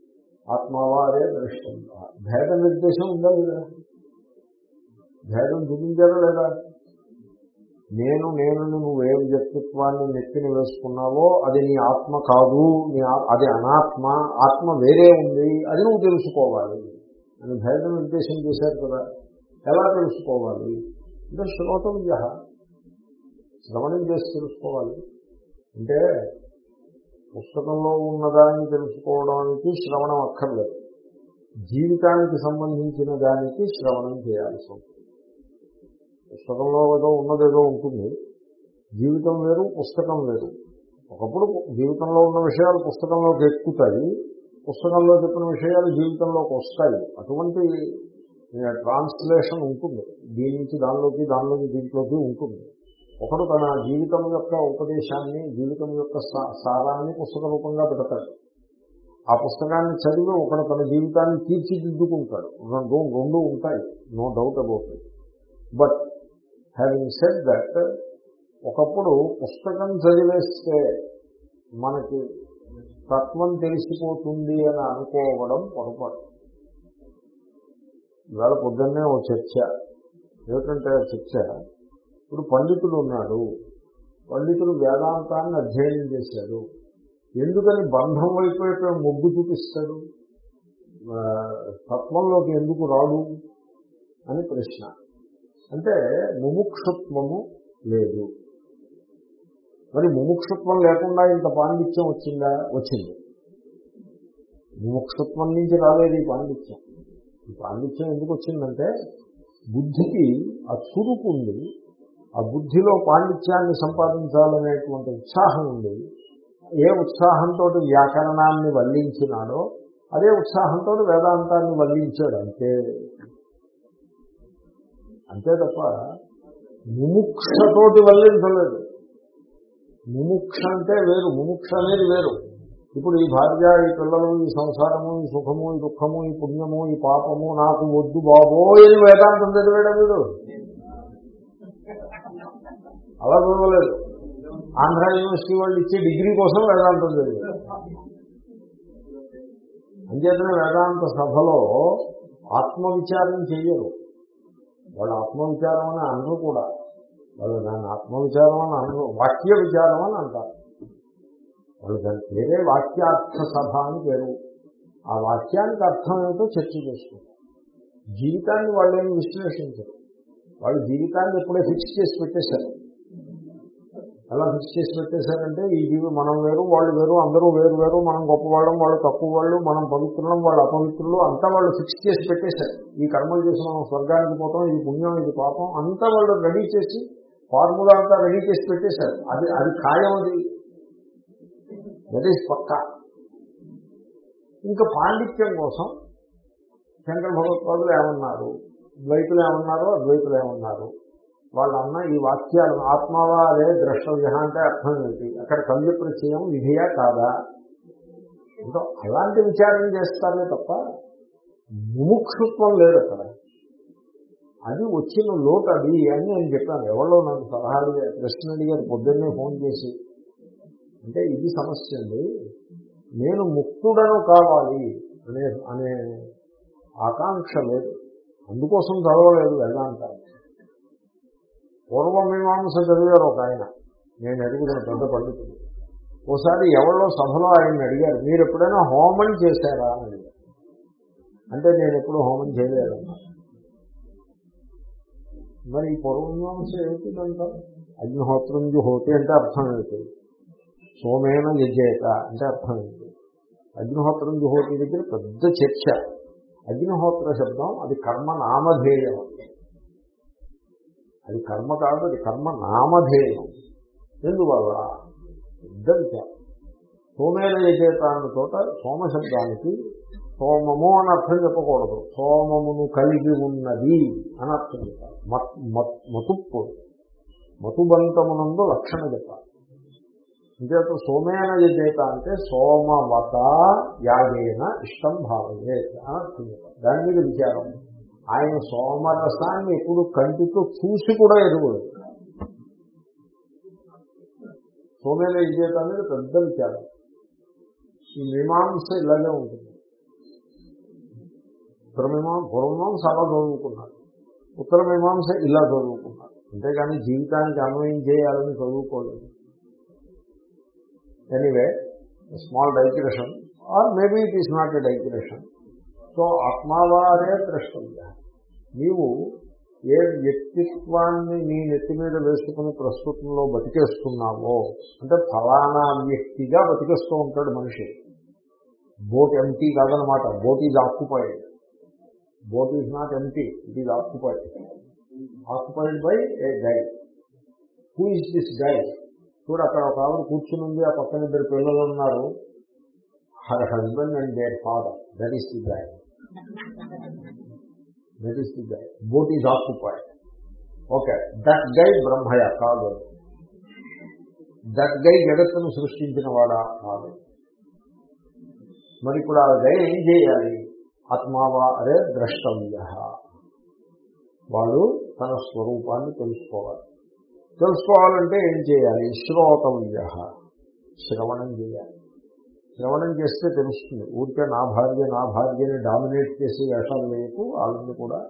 ఆత్మవారే ద్రష్టవ్య భేద నిర్దేశం ఉందా లేదా? భేదం చూపించారా లేదా? నేను నేను నువ్వేం వ్యక్తిత్వాన్ని నెత్తిని వేసుకున్నావో అది నీ ఆత్మ కాదు. నీ అది అనాత్మ. ఆత్మ వేరే ఉంది. అది నువ్వు తెలుసుకోవాలి. అని భేద నిర్దేశం చేశారు కదా. ఎలా తెలుసుకోవాలి? అంటే శ్రోతవ్య శ్రవణం చేసి తెలుసుకోవాలి. అంటే పుస్తకంలో ఉన్నదాన్ని తెలుసుకోవడానికి శ్రవణం అక్కర్లేదు. జీవితానికి సంబంధించిన దానికి శ్రవణం చేయాల్సి ఉంటుంది. పుస్తకంలో ఏదో ఉన్నదేదో ఉంటుంది. జీవితం వేరు పుస్తకం వేరు. ఒకప్పుడు జీవితంలో ఉన్న విషయాలు పుస్తకంలోకి ఎక్కుతాయి. పుస్తకంలో చెప్పిన విషయాలు జీవితంలోకి వస్తాయి. అటువంటి ట్రాన్స్లేషన్ ఉంటుంది. దీని నుంచి దానిలోకి దానిలోకి దీంట్లోకి ఉంటుంది. ఒకడు తన జీవితం యొక్క ఉపదేశాన్ని జీవితం యొక్క సారాన్ని పుస్తక రూపంగా పెడతాడు. ఆ పుస్తకాన్ని చదివి ఒకడు తన జీవితాన్ని తీర్చిదిద్దుకుంటాడు. రెండు రెండు ఉంటాయి. No doubt about it but having said that ఒకప్పుడు పుస్తకం చదివేస్తే మనకి తత్వం తెలిసిపోతుంది అని అనుకోవడం పొరపాటు. ఇవాళ పొద్దున్నే ఓ చర్చ. ఏమిటంటే చర్చ? ఇప్పుడు పండితుడు ఉన్నాడు. పండితుడు వేదాంతాన్ని అధ్యయనం చేశాడు. ఎందుకని బంధం వైపు మొగ్గు చూపిస్తాడు? తత్వంలోకి ఎందుకు రాడు? అని ప్రశ్న. అంటే ముముక్షత్వము లేదు. మరి ముముక్షత్వం లేకుండా ఇంత పాండిత్యం వచ్చిందా? వచ్చింది. ముముక్షత్వం నుంచి రాలేదు ఈ పాండిత్యం. పాండిత్యం ఎందుకు వచ్చిందంటే బుద్ధికి ఆ చురుకు ఉంది. ఆ బుద్ధిలో పాండిత్యాన్ని సంపాదించాలనేటువంటి ఉత్సాహం ఉంది. ఏ ఉత్సాహంతో వ్యాకరణాన్ని వల్లించినాడో అదే ఉత్సాహంతో వేదాంతాన్ని వల్లించాడు. అంతే. అంతే తప్ప ముముక్షతోటి వల్లించలేదు. ముముక్ష అంటే వేరు. ముముక్ష అనేది వేరు. ఇప్పుడు ఈ భార్య ఈ పిల్లలు ఈ సంసారము ఈ సుఖము ఈ దుఃఖము ఈ పుణ్యము ఈ పాపము నాకు వద్దు బాబోయ్ వేదాంతం చదివాడు వీడు? అలా చదవలేదు. ఆంధ్ర యూనివర్సిటీ వాళ్ళు ఇచ్చే డిగ్రీ కోసం వేదాంతం చదివాడు అంచేతనే వేదాంత సభలో ఆత్మవిచారం చెయ్యరు వాళ్ళు ఆత్మవిచారం అని అనరు కూడా. వాళ్ళు దాన్ని ఆత్మవిచారం అని అనరు వాక్య విచారం అని అంటారు. వాళ్ళు దాని పేరే వాక్యార్థ సభ అని పేరు ఆ వాక్యానికి అర్థం ఏమిటో చర్చ చేసుకుంటారు జీవితాన్ని వాళ్ళు ఏమి విశ్లేషించరు. వాళ్ళు జీవితాన్ని ఎప్పుడే ఫిక్స్ చేసి పెట్టేశారు. ఎలా ఫిక్స్ చేసి పెట్టేశారంటే ఈ జీవి మనం వేరు వాళ్ళు వేరు అందరూ వేరు వేరు మనం గొప్పవాళ్ళం వాళ్ళు తక్కువ వాళ్ళు మనం పవిత్రులం వాళ్ళు అపవిత్రులు అంతా వాళ్ళు ఫిక్స్ చేసి పెట్టేశారు. ఈ కర్మలు చేసి మనం స్వర్గానికి పోతాం ఇది పుణ్యం ఇది పాపం అంతా వాళ్ళు రెడీ చేసి ఫార్ములా అంతా రెడీ చేసి పెట్టేశారు. అది అది ఖాయం అది. దట్ ఈస్ పక్క. ఇంకా పాండిత్యం కోసం శంకర భగవత్పాదులు ఏమన్నారు? ద్వైతులు ఏమన్నారు అద్వైతులు ఏమన్నారు? వాళ్ళన్న ఈ వాక్యాలు ఆత్మవా అదే ద్రష్టవ్య అంటే అర్థం ఏంటి? అక్కడ కవ్య ప్రత్యయం విధియా కాదా? ఇంకా అలాంటి విచారం చేస్తారే తప్ప ముముక్షుత్వం లేదు అక్కడ. అది వచ్చిన లోటు అది అని నేను చెప్పాను. ఎవరో నాకు సలహాలు ప్రశ్న అడిగారు పొద్దున్నే ఫోన్ చేసి అంటే ఇది సమస్య అండి. నేను ముక్తుడను కావాలి అనే అనే ఆకాంక్ష లేదు. అందుకోసం చదవలేదు వేదాంతాన్ని పూర్వమీమాంస చదివారు ఒక ఆయన. నేను అడిగిన పెద్ద పండితుడు. ఓసారి ఎవరో సభలో ఆయన అడిగారు మీరు ఎప్పుడైనా హోమం చేశారా? అని అడిగారు. అంటే నేను ఎప్పుడు హోమం చేయలేదన్నా మరి ఈ పూర్వమీమాంస ఏమిటిదంటారు అగ్నిహోత్రం హోతి అంటే అర్థం ఏంటి సోమేన యజేత అంటే అర్థం ఏంటి? అగ్నిహోత్రం జుహోతి దగ్గర పెద్ద చర్చ. అగ్నిహోత్ర శబ్దం అది కర్మ నామధేయం. అది కర్మ కాదు అది కర్మ నామధేయం. ఎందువల్ల? పెద్దంత. సోమేన యజేత అన్న చోట సోమశబ్దానికి సోమము అని అర్థం చెప్పకూడదు. సోమమును కలిగి ఉన్నది అని అర్థం చెప్పాలి. మతుప్పు. మతుబంతమునందు లక్షణ చెప్పాలి. ఇంకేత సోమేన యజ్ఞత అంటే సోమవత యాగేన ఇష్టం భావయే అని దాని మీద విచారం. ఆయన సోమరసాన్ని ఎప్పుడు కంటితో చూసి కూడా ఎరుగలేదు సోమేన యజ్ఞత అనేది పెద్ద విచారం. ఈ మీమాంస ఇలాగే ఉంటుంది. ఉత్తరమీమాంస పూర్వమీమాంస అలా చదువుకున్నారు. ఉత్తర మీమాంస ఇలా చదువుకున్నారు. అంతేగాని జీవితానికి అన్వయం చేయాలని చదువుకోలేదు. Anyway small digression or maybe it is not a digression so ఆత్మావారే ద్రష్టవ్య. నీవు ఏ వ్యక్తిత్వాన్ని నీ నెత్తి మీద వేసుకుని ప్రస్తుతంలో బతికేస్తున్నావో అంటే ఫలానా వ్యక్తిగా బతికేస్తూ ఉంటాడు మనిషి. బోట్ ఎంటీ కాదనమాట boat is occupied boat is not empty it is occupied occupied by a guy who is this guy చూడు అక్కడ ఒక ఆవిడ కూర్చుని ఉంది ఆ పక్కన ఇద్దరు పిల్లలు ఉన్నారు. Her husband and their father that is the guy that is the guy boat is occupied okay that guy బ్రహ్మయ కాదు. దట్ గై జగత్తును సృష్టించిన వాడా? కాదు. మరి ఇప్పుడు ఆ గై ఏం చేయాలి? ఆత్మావా? అరే ద్రష్టవ్య వాడు తన స్వరూపాన్ని తెలుసుకోవాలి. తెలుసుకోవాలంటే ఏం చేయాలి? శ్రోతవ్య శ్రవణం చేయాలి. శ్రవణం చేస్తే తెలుస్తుంది. ఊరికే నా భార్య నా భార్యని డామినేట్ చేసి వేషాలు వేయకు. వాళ్ళని కూడా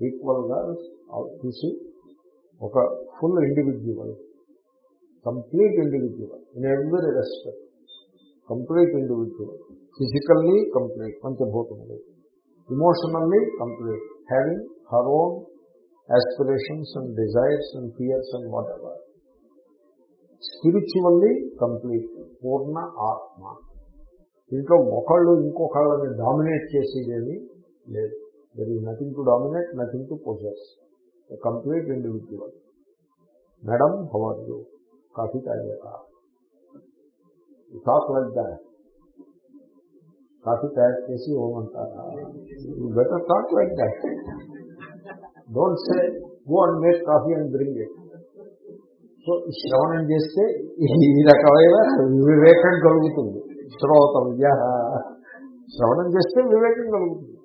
ఈక్వల్గా చూసి ఒక full individual complete individual in every respect complete individual physically complete పంచభూతములు. Emotionally complete. Having her own aspirations and desires and fears and whatever. Spiritually complete, complete పూర్ణ ఆత్మ. దీంట్లో ఒకళ్ళు ఇంకొకళ్ళని డామినేట్ చేసేదేమి లేదు. There is nothing to dominate nothing to possess complete individual madam how are you coffee తాగారా talk like that coffee తయారు చేసి ఇవ్వమంటారా better talk like that don't say go and make coffee and bring it so శ్రవణం చేస్తే ఈ రకమైన వివేకం కలుగుతుంది. శ్రోతవ్య శ్రవణం చేస్తే వివేకం కలుగుతుంది.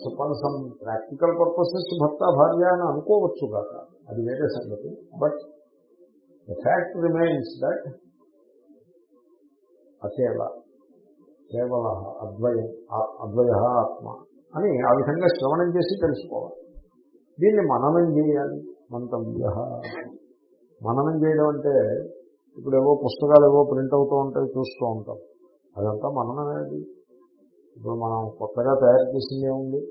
So for some practical purposes భర్త భార్య అని అనుకోవచ్చు కాక అది వేరే సంగతి. But the fact remains that అసేవ కేవల అద్వయం అద్వయ ఆత్మ. అని ఆ విధంగా శ్రవణం చేసి తెలుసుకోవాలి. దీన్ని మననం చేయాలి. మంతవ్య. మననం చేయడం అంటే ఇప్పుడు ఏవో పుస్తకాలు ఏవో ప్రింట్ అవుతూ ఉంటాయి చూస్తూ ఉంటాం. అదంతా మననమేది ఇప్పుడు మనం కొత్తగా తయారు చేసిందే ఉంది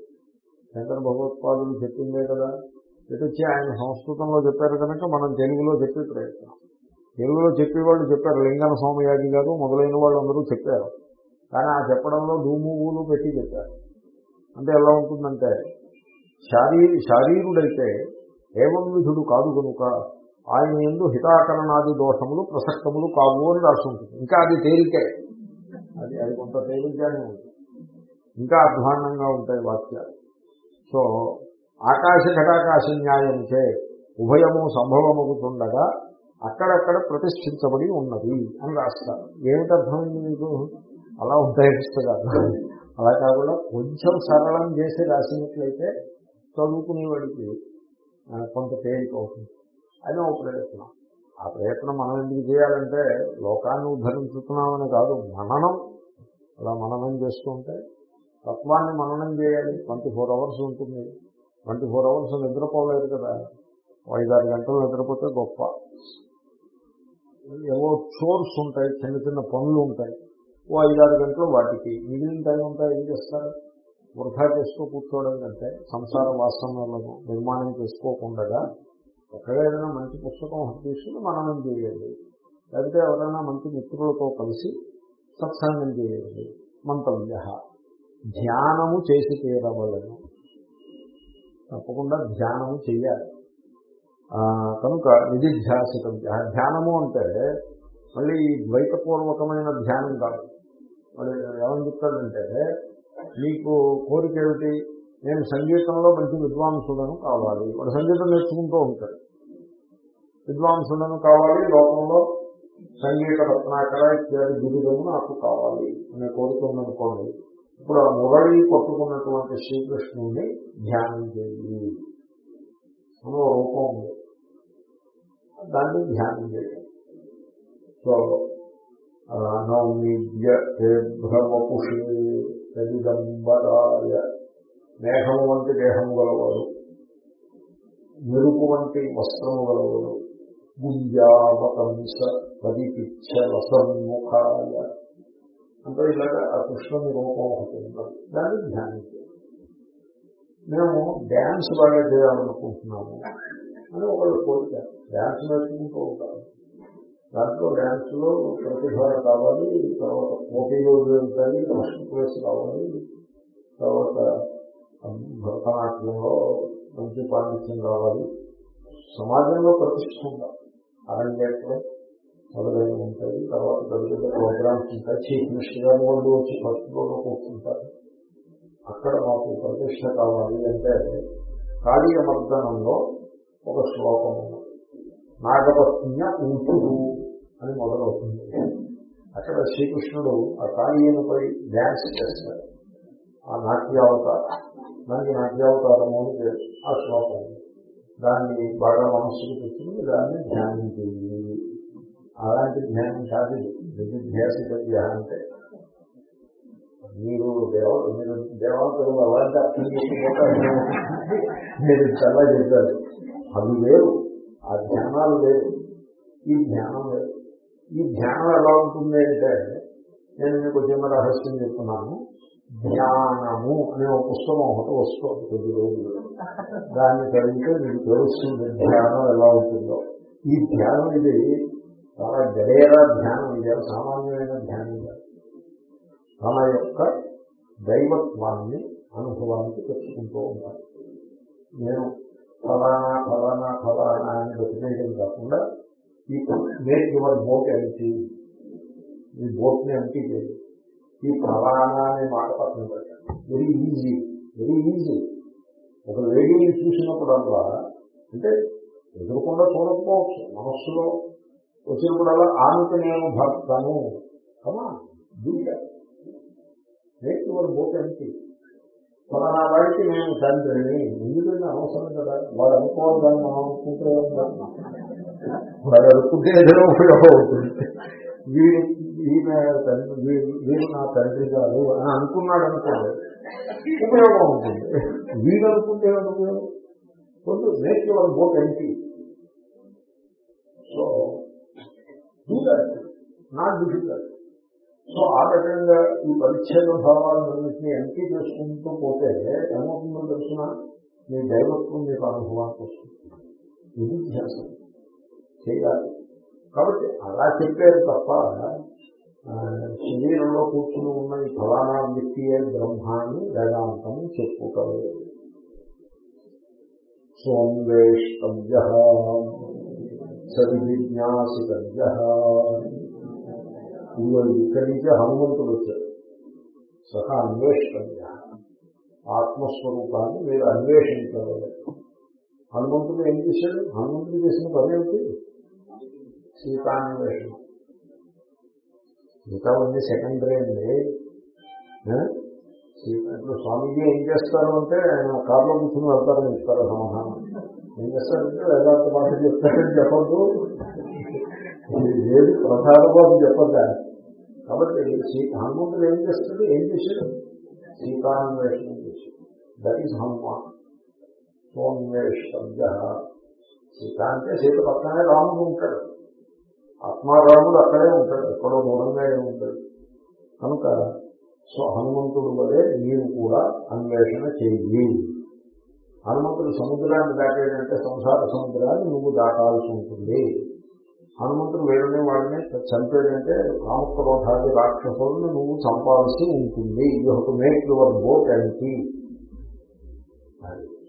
శంకర భగవత్పాదులు చెప్పిందే కదా. ఇటు ఆయన సంస్కృతంలో చెప్పారు కనుక మనం తెలుగులో చెప్పే ప్రయత్నం. తెలుగులో చెప్పేవాళ్ళు చెప్పారు లింగన సోమయాజి గారు మొదలైన వాళ్ళు అందరూ చెప్పారు. కానీ ఆ చెప్పడంలో ధూమువులు పెట్టి చెప్పారు. అంటే ఎలా ఉంటుందంటే శారీ శారీరుడైతే ఏవం విధుడు కాదు కనుక ఆయన ఎందు హితాకరణాది దోషములు ప్రసక్తములు కావు అని రాసి ఉంటుంది. ఇంకా అది తేలికే. అది అది కొంత తేలికగానే ఉంటుంది ఇంకా అధ్వాన్నంగా ఉంటాయి వాక్యాలు. సో ఆకాశ ఘటాకాశ న్యాయంచే ఉభయము సంభవమవుతుండగా అక్కడక్కడ ప్రతిష్ఠించబడి ఉన్నది అని రాస్తారు. ఏమిటి అర్థమైంది మీకు? అలా ఉంటాయి పుస్తకాలు. అలా కాకుండా కొంచెం సరళం చేసి రాసినట్లయితే చదువుకునేవాడికి కొంత తేలిక అవుతుంది. అని ఒక ప్రయత్నం. ఆ ప్రయత్నం మనం ఎందుకు చేయాలంటే లోకాన్ని ఉద్ధరించుతున్నామని కాదు మననం. అలా మననం చేస్తూ ఉంటే తత్వాన్ని మననం చేయాలి. ట్వంటీ ఫోర్ అవర్స్ ఉంటుంది. ట్వంటీ ఫోర్ అవర్స్ నిద్రపోలేదు కదా. ఐదారు గంటలు నిద్రపోతే గొప్ప. ఏవో చోర్స్ ఉంటాయి చిన్న చిన్న పనులు ఉంటాయి. ఓ ఐదారు గంటలు వాటికి మిగిలిన టైం అంతా ఏం చేస్తారు? వృధా చేసుకో కూర్చోవడం కంటే సంసార వాసనలను నిర్మాణం చేసుకోకుండా ఎక్కడ ఏదైనా మంచి పుస్తకం తీసుకుని మననం చేయండి. లేకపోతే ఎవరైనా మంచి మిత్రులతో కలిసి సత్సంగం చేయండి. మంతవ్య ధ్యానము చేసి తీరవలను. తప్పకుండా ధ్యానము చేయాలి. కనుక నిధిధ్యాసితం. ధ్యానము అంటే మళ్ళీ ద్వైతపూర్వకమైన ధ్యానం కాదు. మళ్ళీ ఏమని చెప్తాడంటే మీకు కోరిక ఏమిటి నేను సంగీతంలో మంచి విద్వాంసులను కావాలి. వాడు సంగీతం నేర్చుకుంటూ ఉంటాడు. విద్వాంసులను కావాలి లోకంలో సంగీత రత్నాకర ఇత్యాది గురువులను నాకు కావాలి అనే కోరిక ఉందనుకోండి ఇప్పుడు ఆ మురళి పట్టుకున్నటువంటి శ్రీకృష్ణుని ధ్యానం చేయి అని రూపం ఉంది. దాన్ని ధ్యానం చేయాలి సో నౌమీద్య తదిదంబరాయ మేఘము వంటి దేహము గలవాడు మెరుపు వంటి వస్త్రము గలవాడు గుంజావతంస పరిపిచ్చ వసన్ముఖాయ అంటే ఇలాగా ఆ కృష్ణుని రూపం ఒకటి ఉంటుంది దాన్ని ధ్యానించాలి. మేము డ్యాన్స్ బాగా చేయాలనుకుంటున్నాము అని ఒకళ్ళు కోరిక డ్యాన్స్ నేర్చుకుంటూ ఉంటారు. దాంట్లో డ్యాన్స్లో ప్రతిభ కావాలి తర్వాత పోటీలు ఉంటాయి ఫస్ట్ ప్లేస్ కావాలి. తర్వాత భరతనాట్యంలో మంచి పాండిత్యం కావాలి సమాజంలో ప్రతిష్ట ఉండాలి. అరంగేట్రం మొదలైన ఉంటాయి. తర్వాత పెద్ద పెద్ద ప్రోగ్రామ్స్ ఉంటాయి. చీఫ్ మినిస్టర్ గారు వాళ్ళు వచ్చి ఫస్ట్ కూర్చుంటారు. అక్కడ మాకు ప్రతిష్ట కావాలి అంటే కాళీయ మర్దనంలో ఒక శ్లోకం ఉన్నది నాగపత్న్య ఉంటుంది అని మొదలవుతుంది. అక్కడ శ్రీకృష్ణుడు ఆ కాళీయనుపై డ్యాన్స్ చేస్తాడు. ఆ నాట్యావతారం దానికి నాట్యావతారము అని పేరు ఆ శ్లోకం. దాన్ని బాగా మనస్సుకు తెచ్చుకుని దాన్ని ధ్యానించింది. అలాంటి ధ్యానం కాదు నిధిధ్యాసిత అంటే. మీరు దేవ మీరు దేవతలు అలాంటి అర్థం చేసుకుంటే మీరు చాలా చెప్పారు. అవి వేరు ఆ ధ్యానాలు వేరు ఈ జ్ఞానం లేదు. ఈ ధ్యానం ఎలా ఉంటుంది అంటే నేను మీకు చిన్న రహస్యం చెప్తున్నాను. ధ్యానము అనే ఒక పుస్తకం ఒకటి వస్తుంది కొద్ది రోజులు. దాన్ని చదివితే మీకు తెలుస్తుంది ధ్యానం ఎలా ఉంటుందో. ఈ ధ్యానం ఇది చాలా గడేరా ధ్యానం ఇది సామాన్యమైన ధ్యానం కాదు. తన యొక్క దైవత్వాన్ని అనుభవానికి తెచ్చుకుంటూ ఉంటాను నేను ఫలానా ఫలానా ఫలానా అని బతికేయడం కాకుండా ఈ మేక్ యువర్ బోట్ ఎంటీ ఈ బోట్ని ఎంటీ చేయాలి ఈ ఫలానా అనే మాట పక్కన పెట్టాను వెరీ ఈజీ వెరీ ఈజీ ఒక లేడీని చూసినప్పుడల్లా అంటే ఎదురకుండా చూడకపోవచ్చు మనస్సులో వచ్చినప్పుడల్లా ఆమెకు నేను భర్తను కమా దూకా మేక్ యువర్ బోట్ ఎంటీ ఫలానా వాడికి నేను తండ్రిని ఎందుకంటే అవసరం కదా వాడు అనుకోవాలి దాన్ని మనం అనుకుంటే వాడు అనుకుంటే ఏదైనా ఉపయోగం అవుతుంది. వీడు ఈయన తండ్రి వీడు నా తండ్రి కాదు అని అనుకున్నాడు అనుకోండి ఉపయోగం ఉంటుంది వీడు అనుకుంటే ఉపయోగం? కొంచెం make your boat empty so not difficult so ఆ రకంగా ఈ పరిచ్ఛేద భావాలన్నింటినీ ఎంపీ చేసుకుంటూ పోతే ఏమవుతుందో తెలిసిన? మీ దైవత్వం మీకు అనుభవానికి వస్తుంది. ఇది ధ్యాసం. చేయాలి. కాబట్టి అలా చెప్పారు తప్ప శరీరంలో కూర్చుని ఉన్న ఈ ఫలానా వ్యక్తియే బ్రహ్మాన్ని వేదాంతం చెప్పుకోలేదు సోన్వేష్టవ్య సవిజిజ్ఞాసితవ్య ఇదిగో ఇక్కడి నుంచే హనుమంతుడు వచ్చాడు. సహా అన్వేష్టవ్య. ఆత్మస్వరూపాన్ని మీరు అన్వేషించలేదు హనుమంతుడు ఏం చేశాడు? హనుమంతుడు చేసిన పని ఏమిటి? సీతాన్వేషణ ఇంకా ఉంది సెకండరీ అండి ఇప్పుడు స్వామీజీ ఏం చేస్తారు అంటే ఆయన కారులో కూర్చుని వెళ్తారని ఇస్తారు సమాధానం? ఏం చేస్తారంటే వేదాంత మాట చెప్తారని చెప్పద్దు. ఏది ప్రధానమని చెప్పద్దా కాబట్టి హనుమంతుడు ఏం చేస్తాడు? ఏం చేశాడు? సీతాన్వేషణం చేశాడు. దట్ ఈస్ హనుమాన్ సోన్వేషవ్య సీత అంటే సీత పక్కనే రాముడు ఉంటాడు. ఆత్మారాముడు అక్కడే ఉంటాడు ఎక్కడో దూరంగా ఉంటాడు. కనుక సో హనుమంతుడు వలె నీవు కూడా అన్వేషణ చెయ్యి హనుమంతుడు సముద్రాన్ని దాటేటంటే సంసార సముద్రాన్ని నువ్వు దాటాల్సి ఉంటుంది. హనుమంతుడు వేరునే వాడిని చంపేటంటే కామక్రోధాది రాక్షసులను నువ్వు చంపాల్సి ఉంటుంది. ఇది ఒక మేక్ యువర్ బోట్ ఎంటీ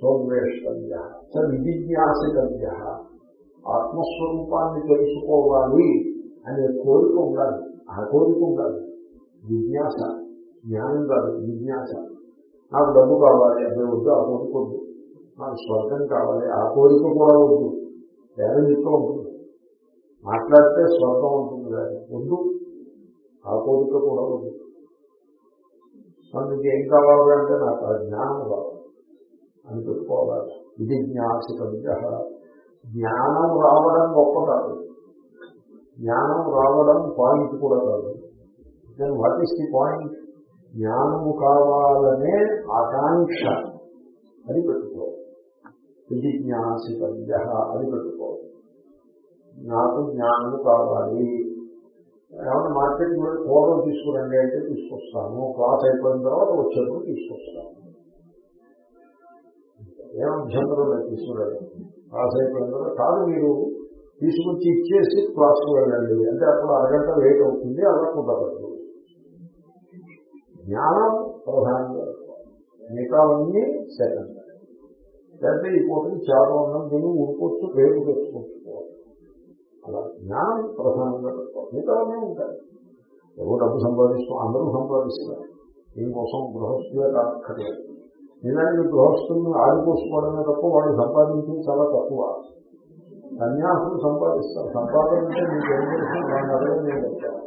సోన్వేష్టవ్య స విజిజ్ఞాసితవ్య ఆత్మస్వరూపాన్ని తెలుసుకోవాలి అనే కోరిక ఉండాలి. ఆ కోరిక ఉండాలి. జిజ్ఞాస జ్ఞానం కాదు జిజ్ఞాస. నాకు డబ్బు కావాలి అదే వద్దు ఆ కోరిక వద్దు. నాకు స్వర్గం కావాలి ఆ కోరిక కూడా వద్దు. పేదనిత్యం ఉంటుంది మాట్లాడితే స్వర్గం ఉంటుంది కానీ వద్దు. ఆ కోరిక కూడా వద్దు. మనకి ఏం కావాలి అంటే నాకు ఆ జ్ఞానం కావాలి. అని పెట్టుకోవాలి. ఇది జ్ఞాసికంగా జ్ఞానం రావడం గొప్ప కాదు. జ్ఞానం రావడం పాయింట్ కూడా కాదు. Then what is the point జ్ఞానము కావాలనే ఆకాంక్ష అది పెట్టుకోవాలి. ఇది జ్ఞాసికంగా అది పెట్టుకోవాలి. నాకు జ్ఞానము కావాలి. ఏమన్నా మార్కెట్కి వెళ్ళి పూర్వం తీసుకురండి అంటే తీసుకొస్తాను క్లాస్ అయిపోయిన తర్వాత వచ్చేప్పుడు తీసుకొస్తాను ఏం అభ్యంతరం లేదు తీసుకురండి క్లాస్ అయిపోయిన తర్వాత కాదు మీరు తీసుకొచ్చి ఇచ్చేసి క్లాస్కి వెళ్ళండి. అంటే అప్పుడు అరగంట లేట్ అవుతుంది అలా కుదరదు. జ్ఞానం ప్రధానంగా మిగతావన్నీ సెకండ్ లేకపోతే ఈ పూటకి చాలా ఉన్నాం దీన్ని ఊరుకోవచ్చు రేపు తెచ్చుకోవచ్చు అలా జ్ఞానం ప్రధానంగా పెట్టుకోవాలి మిగతావన్నీ ఉంటాయి. ఎవరు డబ్బు సంపాదిస్తాం అందరూ సంపాదిస్తారు. దీనికోసం గృహస్థులే కాక్కర్లేదు నిజానికి గృహస్థులను ఆడిపోసుకోవడమే తప్ప వాళ్ళు సంపాదించడం చాలా తక్కువ. సన్యాసులు సంపాదిస్తారు. సంపాదన అంటే మీకు ఏం తెలుసు? దాని అదే నేను చెప్తాను